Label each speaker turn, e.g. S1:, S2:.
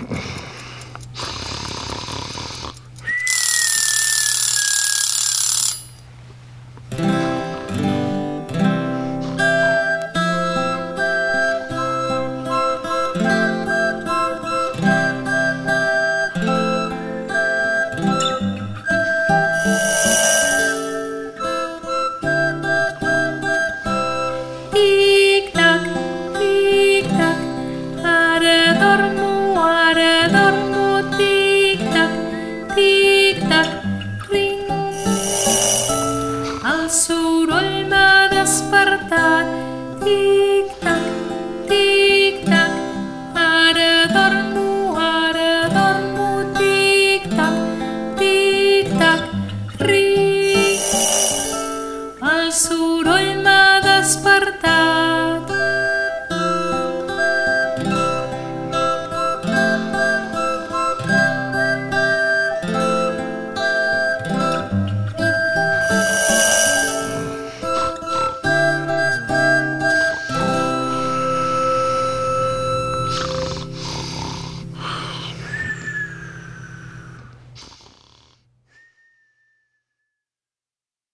S1: you soroll m'ha despertat. Tic-tac, tic-tac, ara dormo, ara dormo, tic-tac, tic-tac, ric. El soroll